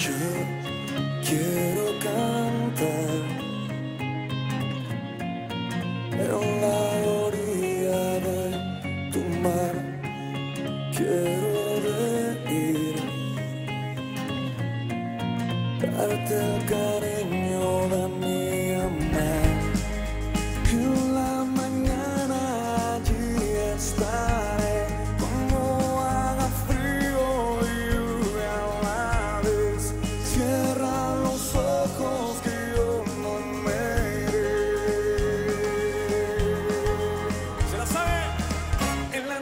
Just.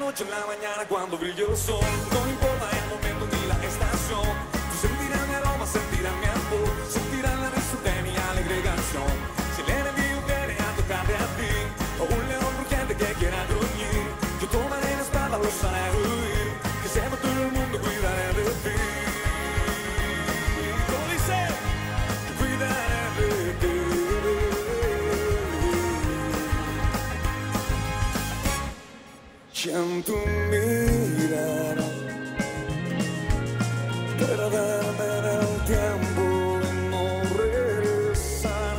noche en la mañana cuando brilló el sol. No importa el momento ni la estación. Tú sentirás mi aroma, sentirás mi mirar, perderme en el tiempo y no regresar,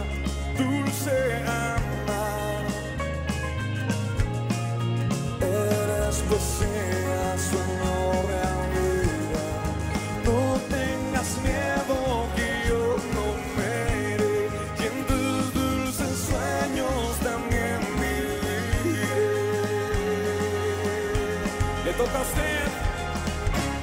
dulce amar, eres posible.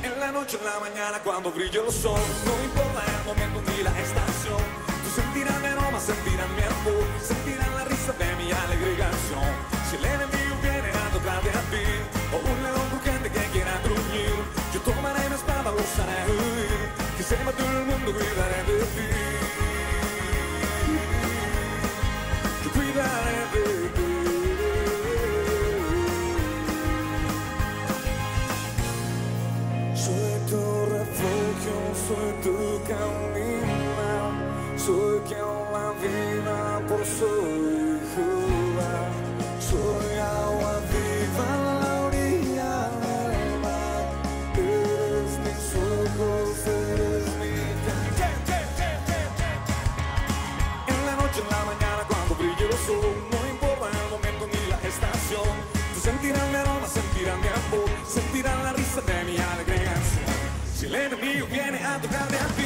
En la noche, en la mañana, cuando brille el sol, no importa el momento ni la estación. Tú sentirás mi aroma, sentirás mi amor, sentirás la risa de mi alegregación. Si el enemigo viene a tocarte a ti, o un león urgente que quiera gruñir, yo tomaré mi espada, lo haré huir. Que sepa todo el mundo, cuidaré soy tu camino, soy quien la vida por soy Jehová, soy Pega minha vida.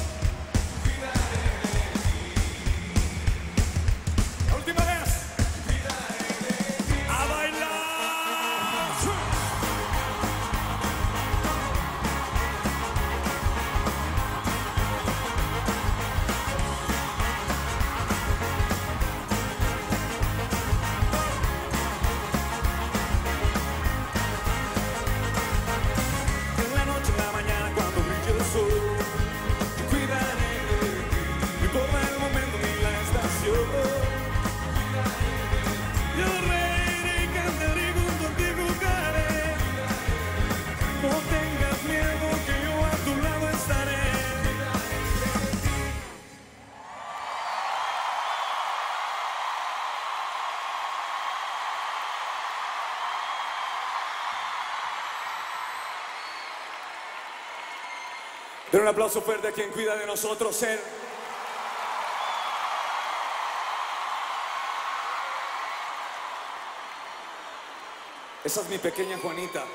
Pero un aplauso fuerte a quien cuida de nosotros, Él. Esa es mi pequeña Juanita.